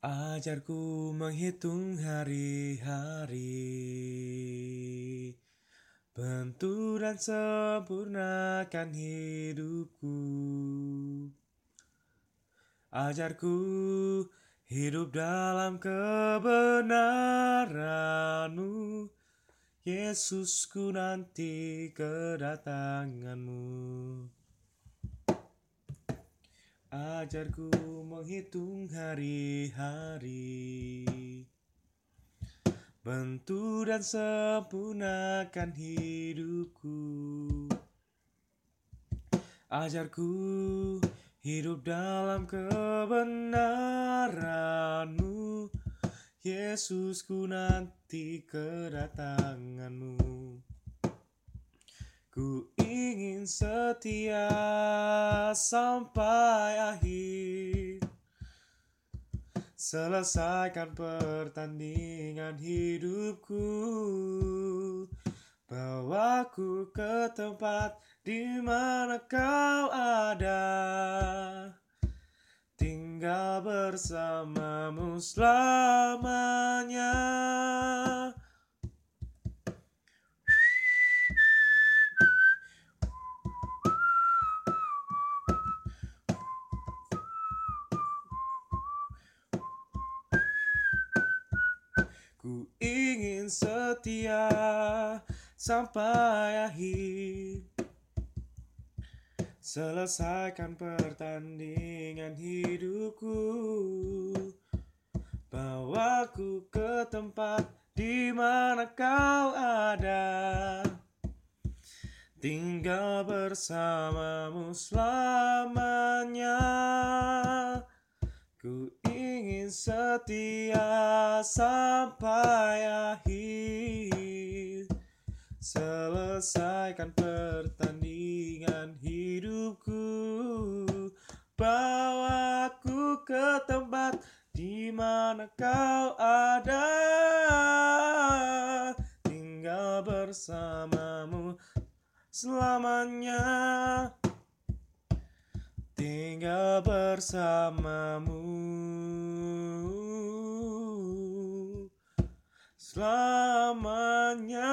Ajarku menghitung hari-hari. Bentuk dan sempurnakan hidupku. Ajarku hidup dalam kebenaranmu. Yesusku nanti kedatanganmu Ajarku menghitung hari-hari. Bentuk dan sempurnakan hidupku. Ajarku hidup dalam kebenaranmu. Yesusku nanti kedatanganmu Ku ingin setia sampai akhir. Selesaikan pertandingan hidupku. Bawaku ke tempat di mana kau ada. Tinggal bersamamu selamanya Ku ingin setia sampai akhir. Selesaikan pertandingan hidupku. Bawaku ke tempat di mana kau ada. Tinggal bersamamu selamanya setia sampai akhir. Selesaikan pertandingan hidupku. Bawaku ke tempat di mana kau ada. Tinggal bersamamu selamanya. Tinggal bersamamu selamanya.